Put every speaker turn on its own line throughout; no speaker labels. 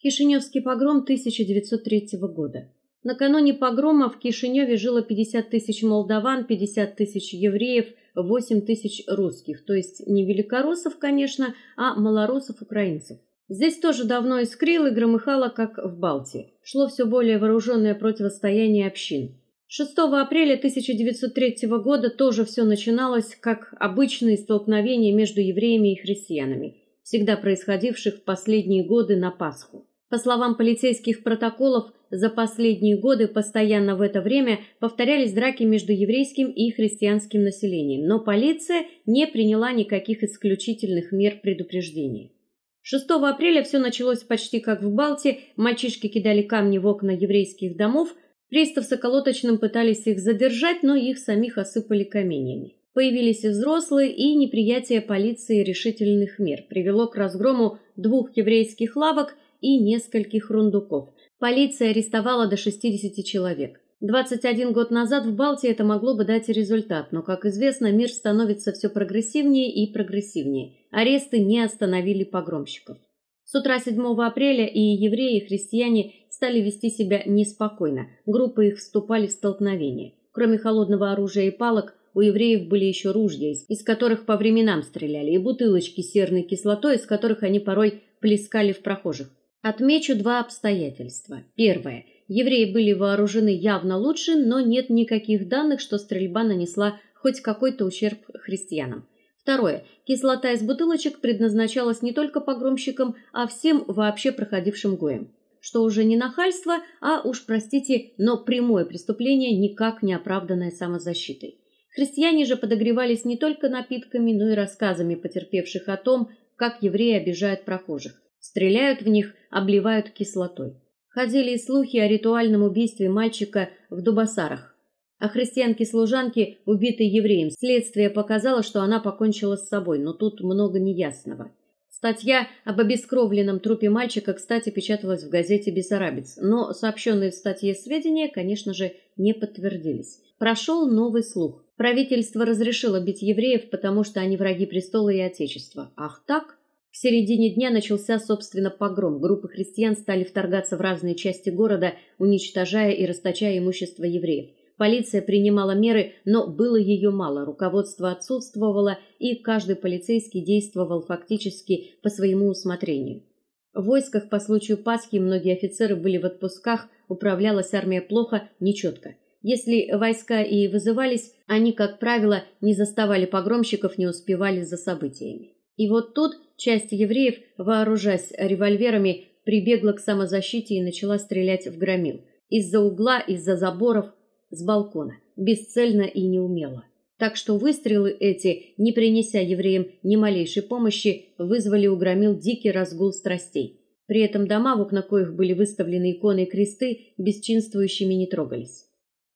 Кишиневский погром 1903 года. Накануне погрома в Кишиневе жило 50 тысяч молдаван, 50 тысяч евреев, 8 тысяч русских, то есть не великороссов, конечно, а малороссов-украинцев. Здесь тоже давно искрило и громыхало, как в Балтии. Шло все более вооруженное противостояние общин. 6 апреля 1903 года тоже все начиналось как обычные столкновения между евреями и христианами, всегда происходивших в последние годы на Пасху. По словам полицейских протоколов, за последние годы постоянно в это время повторялись драки между еврейским и христианским населением, но полиция не приняла никаких исключительных мер предупреждения. 6 апреля все началось почти как в Балте. Мальчишки кидали камни в окна еврейских домов, пристав с околоточным пытались их задержать, но их самих осыпали камнями. Появились и взрослые, и неприятие полиции решительных мер привело к разгрому двух еврейских лавок и нескольких рундуков. Полиция арестовала до 60 человек. 21 год назад в Балтии это могло бы дать результат, но, как известно, мир становится все прогрессивнее и прогрессивнее. Аресты не остановили погромщиков. С утра 7 апреля и евреи, и христиане стали вести себя неспокойно. Группы их вступали в столкновения. Кроме холодного оружия и палок, у евреев были еще ружья, из которых по временам стреляли, и бутылочки с серной кислотой, из которых они порой плескали в прохожих. Отмечу два обстоятельства. Первое евреи были вооружены явно лучше, но нет никаких данных, что стрельба нанесла хоть какой-то ущерб христианам. Второе. Кислота из бутылочек предназначалась не только погромщикам, а всем вообще проходившим гоем. Что уже не нахальство, а уж простите, но прямое преступление, никак не оправданное самозащитой. Христиане же подогревались не только напитками, но и рассказами потерпевших о том, как евреи обижают прохожих, стреляют в них, обливают кислотой. Ходили и слухи о ритуальном убийстве мальчика в Дубасарах. О христианке-служанке, убитой евреем. Следствие показало, что она покончила с собой, но тут много неясного. Статья об обескровленном трупе мальчика, кстати, печаталась в газете Бессарабец, но сообщенные в статье сведения, конечно же, не подтвердились. Прошел новый слух. Правительство разрешило бить евреев, потому что они враги престола и отечества. Ах так? В середине дня начался, собственно, погром. Группы христиан стали вторгаться в разные части города, уничтожая и расточая имущество евреев. Полиция принимала меры, но было ее мало, руководство отсутствовало, и каждый полицейский действовал фактически по своему усмотрению. В войсках по случаю Пасхи многие офицеры были в отпусках, управлялась армия плохо, нечетко. Если войска и вызывались, они, как правило, не заставали погромщиков, не успевали за событиями. И вот тут часть евреев, вооружаясь револьверами, прибегла к самозащите и начала стрелять в громил. Из-за угла, из-за заборов, с балкона, бесцельно и неумело. Так что выстрелы эти, не принеся евреям ни малейшей помощи, вызвали у громил дикий разгул страстей. При этом дома, в окна коих были выставлены иконы и кресты, бесчинствующими не трогались.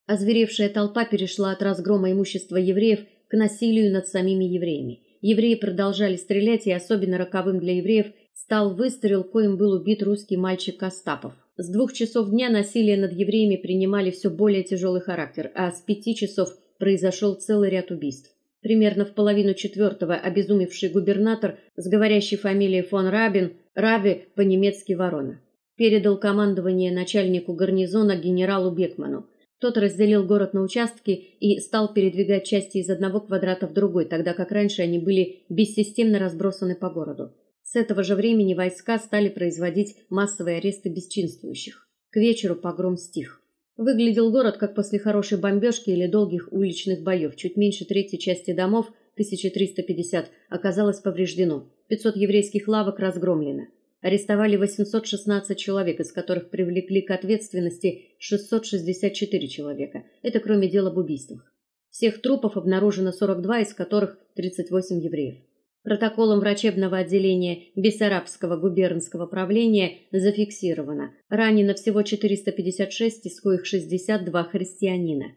Озверевшая толпа перешла от разгрома имущества евреев к насилию над самими евреями. Евреи продолжали стрелять, и особенно роковым для евреев стал выстрел, коим был убит русский мальчик Остапов. С двух часов дня насилие над евреями принимали все более тяжелый характер, а с пяти часов произошел целый ряд убийств. Примерно в половину четвертого обезумевший губернатор с говорящей фамилией фон Рабин, Раби по-немецки Ворона, передал командование начальнику гарнизона генералу Бекману. Тот разделил город на участки и стал передвигать части из одного квадрата в другой, тогда как раньше они были бессистемно разбросаны по городу. С этого же времени войска стали производить массовые аресты бесчинствующих. К вечеру погром стих. Выглядел город как после хорошей бомбежки или долгих уличных боев. Чуть меньше третьей части домов, 1350, оказалось повреждено. 500 еврейских лавок разгромлено. Арестовали 816 человек, из которых привлекли к ответственности 664 человека. Это кроме дел об убийствах. Всех трупов обнаружено 42, из которых 38 евреев. Протоколом врачебного отделения Бессарабского губернского правления зафиксировано: ранено всего 456, из коих 62 христианина,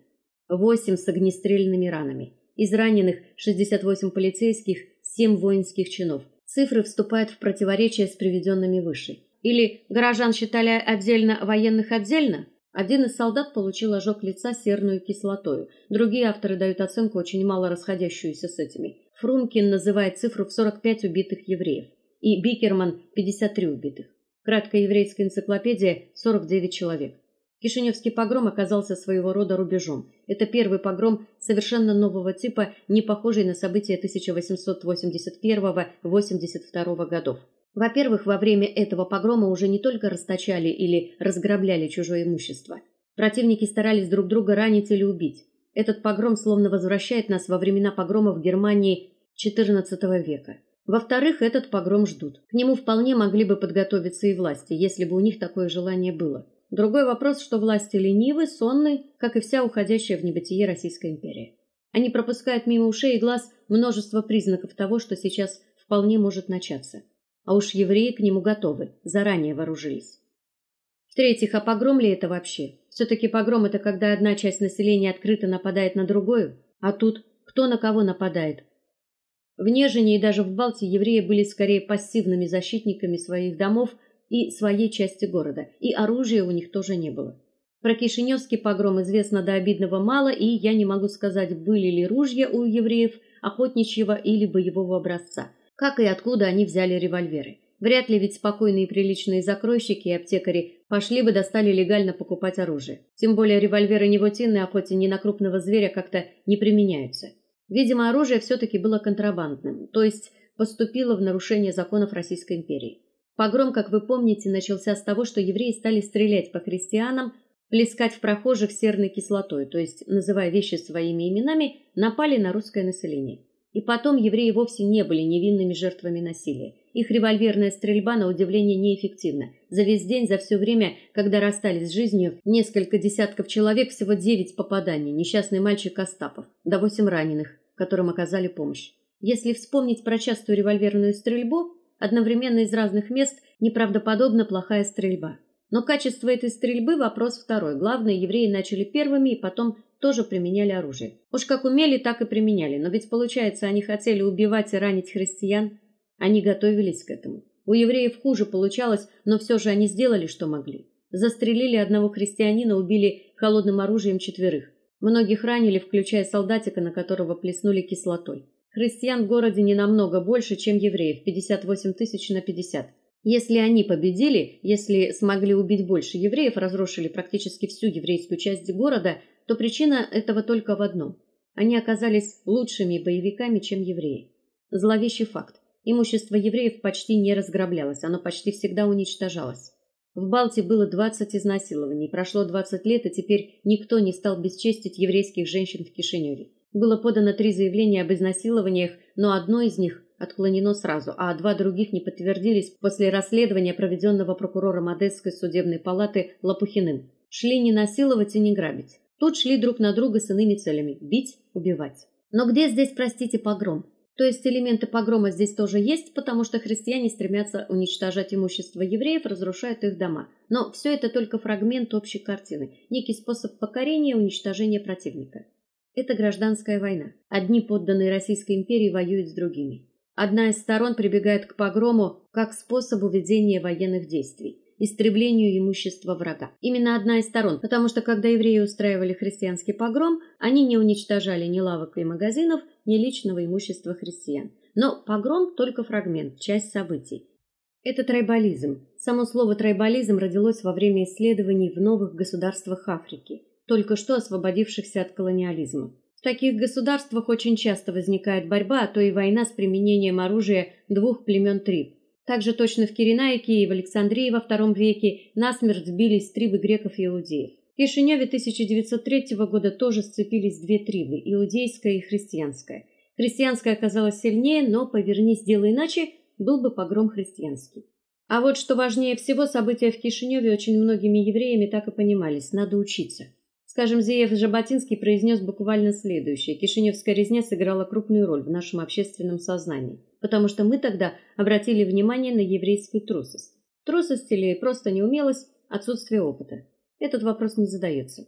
8 с огнестрельными ранами. Из раненых 68 полицейских, 7 воинских чинов цифры вступают в противоречие с приведенными выше. Или горожан считали отдельно, военных отдельно? Один из солдат получил ожог лица серной кислотой. Другие авторы дают оценку очень мало расходящуюся с этими. Фрункин называет цифру в 45 убитых евреев и Бикерман 53 убитых. Краткая еврейская энциклопедия 49 человек. Кишиневский погром оказался своего рода рубежом. Это первый погром совершенно нового типа, не похожий на события 1881-82 годов. Во-первых, во время этого погрома уже не только расточали или разграбляли чужое имущество. Противники старались друг друга ранить или убить. Этот погром словно возвращает нас во времена погромов в Германии XIV века. Во-вторых, этот погром ждут. К нему вполне могли бы подготовиться и власти, если бы у них такое желание было. Другой вопрос, что власти ленивы, сонны, как и вся уходящая в небытие Российская империя. Они пропускают мимо ушей и глаз множество признаков того, что сейчас вполне может начаться. А уж евреи к нему готовы, заранее вооружились. В-третьих, а погром ли это вообще? все таки погром это когда одна часть населения открыто нападает на другую, а тут кто на кого нападает? В Нежине и даже в Балтии евреи были скорее пассивными защитниками своих домов и своей части города, и оружия у них тоже не было. Про Кишиневский погром известно до обидного мало, и я не могу сказать, были ли ружья у евреев охотничьего или боевого образца, как и откуда они взяли револьверы. Вряд ли ведь спокойные и приличные закройщики и аптекари пошли бы достали легально покупать оружие. Тем более револьверы не в утиной охоте ни на крупного зверя как-то не применяются. Видимо, оружие все таки было контрабандным, то есть поступило в нарушение законов Российской империи. Погром, как вы помните, начался с того, что евреи стали стрелять по христианам, плескать в прохожих серной кислотой, то есть, называя вещи своими именами, напали на русское население. И потом евреи вовсе не были невинными жертвами насилия. Их револьверная стрельба на удивление неэффективна. За весь день, за все время, когда расстались с жизнью несколько десятков человек, всего девять попаданий. Несчастный мальчик Остапов, да восемь раненых, которым оказали помощь. Если вспомнить про частую револьверную стрельбу, одновременно из разных мест неправдоподобно плохая стрельба. Но качество этой стрельбы вопрос второй. Главное, евреи начали первыми и потом тоже применяли оружие. Уж как умели, так и применяли. Но ведь получается, они хотели убивать и ранить христиан, они готовились к этому. У евреев хуже получалось, но все же они сделали, что могли. Застрелили одного христианина, убили холодным оружием четверых. Многих ранили, включая солдатика, на которого плеснули кислотой. Христиан в городе не намного больше, чем евреев 58 тысяч на 50. Если они победили, если смогли убить больше евреев, разрушили практически всю еврейскую часть города, то причина этого только в одном: они оказались лучшими боевиками, чем евреи. Зловещий факт. Имущество евреев почти не разграблялось, оно почти всегда уничтожалось. В Балтии было 20 изнасилований, прошло 20 лет, и теперь никто не стал бесчестить еврейских женщин в Кишиневе. Было подано три заявления об изнасилованиях, но одно из них отклонено сразу, а два других не подтвердились после расследования, проведенного прокурором Одесской судебной палаты Лопухиным. Шли не насиловать и не грабить. Тут шли друг на друга с иными целями бить, убивать. Но где здесь, простите, погром? То есть элементы погрома здесь тоже есть, потому что христиане стремятся уничтожать имущество евреев, разрушают их дома. Но все это только фрагмент общей картины, некий способ покорения и уничтожения противника. Это гражданская война. Одни подданные Российской империи воюют с другими. Одна из сторон прибегает к погрому как способу ведения военных действий, истреблению имущества врага. Именно одна из сторон, потому что когда евреи устраивали христианский погром, они не уничтожали ни лавок и магазинов, ни личного имущества христиан. Но погром только фрагмент, часть событий. Это трайбализм. Само слово трайбализм родилось во время исследований в новых государствах Африки только что освободившихся от колониализма. В таких государствах очень часто возникает борьба, а то и война с применением оружия двух племен триб. Также точно в Киренайке и в Александрии во II веке насмерть сбились трибы греков и иудеев. В Кишиневе 1903 года тоже сцепились две трибы иудейская и христианская. Христианская оказалась сильнее, но повернись дело иначе, был бы погром христианский. А вот что важнее всего, события в Кишиневе очень многими евреями так и понимались: надо учиться. Скажем, Зеев Жаботинский произнес буквально следующее: Кишиневская резня сыграла крупную роль в нашем общественном сознании, потому что мы тогда обратили внимание на еврейскую трусость. Трусость или просто неумелость, отсутствие опыта. Этот вопрос не задается.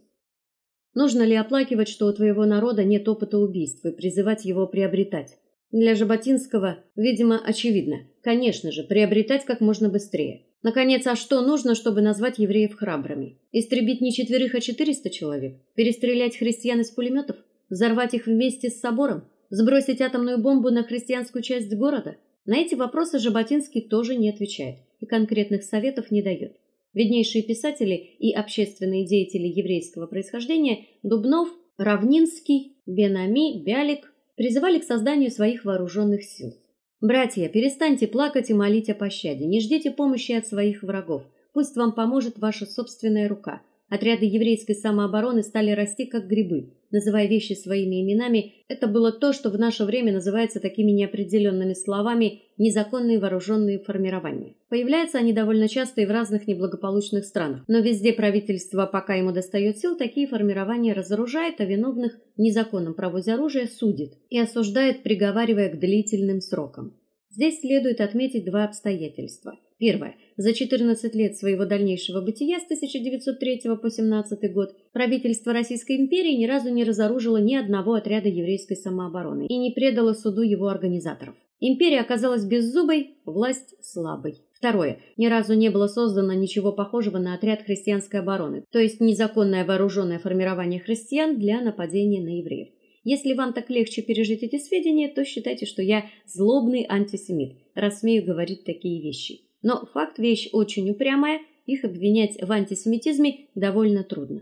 Нужно ли оплакивать, что у твоего народа нет опыта убийств и призывать его приобретать? Для Жаботинского, видимо, очевидно. Конечно же, приобретать как можно быстрее. Наконец, а что нужно, чтобы назвать евреев храбрыми? Истребить не четверых, а четыреста человек? Перестрелять христиан из пулеметов? Взорвать их вместе с собором? Сбросить атомную бомбу на христианскую часть города? На эти вопросы Жаботинский тоже не отвечает. и конкретных советов не дает. Виднейшие писатели и общественные деятели еврейского происхождения Дубнов, Равнинский, Бенами, Бялик призывали к созданию своих вооруженных сил. Братья, перестаньте плакать и молить о пощаде. Не ждите помощи от своих врагов. Пусть вам поможет ваша собственная рука. Отряды еврейской самообороны стали расти как грибы. Называя вещи своими именами, это было то, что в наше время называется такими неопределенными словами незаконные вооруженные формирования. Появляются они довольно часто и в разных неблагополучных странах, но везде правительство, пока ему достает сил, такие формирования разоружает, а виновных в незаконном оружия судит и осуждает, приговаривая к длительным срокам. Здесь следует отметить два обстоятельства. Первое. За 14 лет своего дальнейшего бытия с 1903 по 17 год правительство Российской империи ни разу не разоружило ни одного отряда еврейской самообороны и не предало суду его организаторов. Империя оказалась беззубой, власть слабой. Второе. Ни разу не было создано ничего похожего на отряд христианской обороны, то есть незаконное вооруженное формирование христиан для нападения на евреев. Если вам так легче пережить эти сведения, то считайте, что я злобный антисемит, раз смею говорить такие вещи. Но факт вещь очень упрямая, их обвинять в антисемитизме довольно трудно.